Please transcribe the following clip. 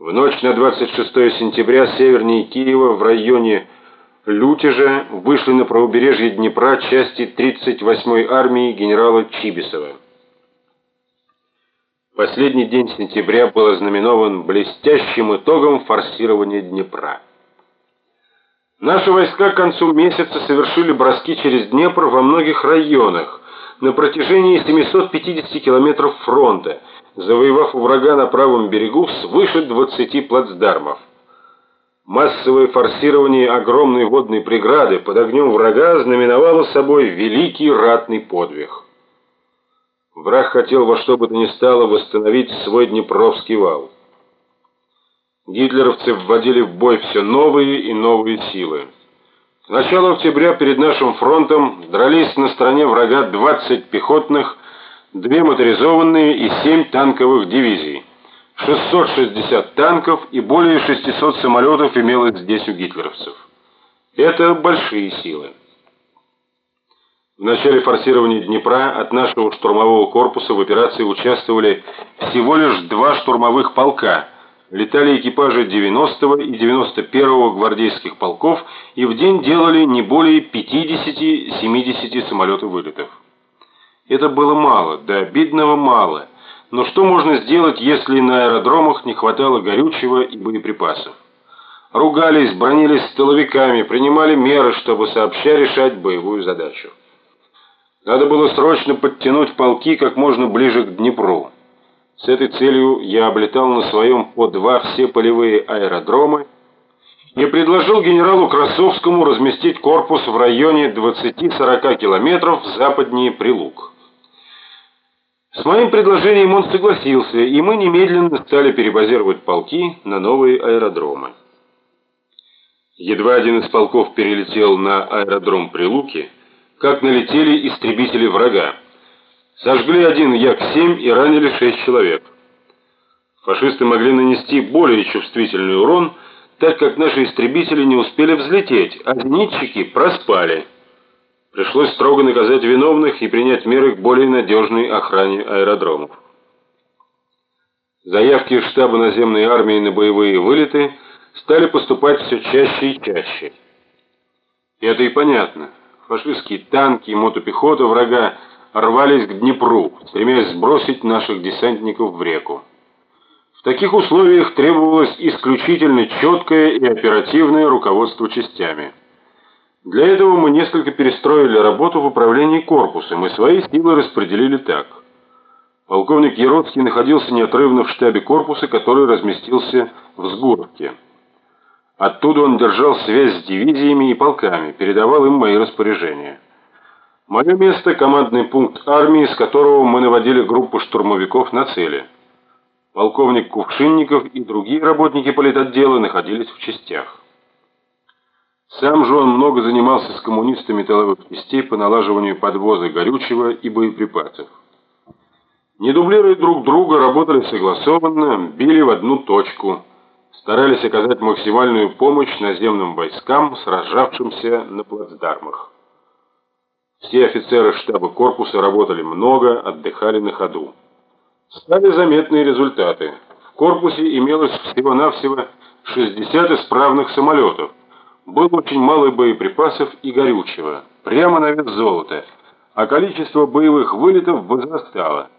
В ночь на 26 сентября севернее Киева в районе Лютежа вышли на правобережье Днепра части 38-й армии генерала Чибисова. Последний день сентября был ознаменован блестящим итогом форсирования Днепра. Наши войска к концу месяца совершили броски через Днепр во многих районах на протяжении 750 километров фронта, завоевав у врага на правом берегу свыше 20 плацдармов. Массовое форсирование огромной водной преграды под огнем врага знаменовало собой великий ратный подвиг. Враг хотел во что бы то ни стало восстановить свой Днепровский вал. Гитлеровцы вводили в бой все новые и новые силы. С начала октября перед нашим фронтом дрались на стороне врага 20 пехотных две моторизованные и семь танковых дивизий. 660 танков и более 600 самолетов имелось здесь у гитлеровцев. Это большие силы. В начале форсирования Днепра от нашего штурмового корпуса в операции участвовали всего лишь два штурмовых полка. Летали экипажи 90-го и 91-го гвардейских полков и в день делали не более 50-70 самолетов вылетов. Это было мало, до обидного мало. Но что можно сделать, если на аэродромах не хватало горючего и боеприпасов? Ругались, бронились столовиками, принимали меры, чтобы сообща решать боевую задачу. Надо было срочно подтянуть полки как можно ближе к Днепру. С этой целью я облетал на своем По-2 все полевые аэродромы и предложил генералу Красовскому разместить корпус в районе 20-40 километров западнее Прилук. С моим предложением он согласился, и мы немедленно стали перебазировать полки на новые аэродромы. Едва один из полков перелетел на аэродром Прилуки, как налетели истребители врага. Сожгли один Як-7 и ранили шесть человек. Фашисты могли нанести более чувствительный урон, так как наши истребители не успели взлететь, а зенитчики проспали. Пришлось строго наказать виновных и принять меры к более надежной охране аэродромов. Заявки штаба наземной армии на боевые вылеты стали поступать все чаще и чаще. И это и понятно. Фашистские танки и мотопехота врага рвались к Днепру, стремясь сбросить наших десантников в реку. В таких условиях требовалось исключительно четкое и оперативное руководство частями. Для этого мы несколько перестроили работу в управлении корпусом и свои силы распределили так. Полковник Яроцкий находился неотрывно в штабе корпуса, который разместился в Сгуровке. Оттуда он держал связь с дивизиями и полками, передавал им мои распоряжения. Мое место – командный пункт армии, с которого мы наводили группу штурмовиков на цели. Полковник Кувшинников и другие работники политотдела находились в частях. Сам же он много занимался с коммунистами тыловых частей по налаживанию подвоза горючего и боеприпасов. Не дублируя друг друга, работали согласованно, били в одну точку, старались оказать максимальную помощь наземным войскам, сражавшимся на плацдармах. Все офицеры штаба корпуса работали много, отдыхали на ходу. Стали заметные результаты. В корпусе имелось всего-навсего 60 исправных самолетов, было очень мало боеприпасов и горючего, прямо на вес золота, а количество боевых вылетов возрастало.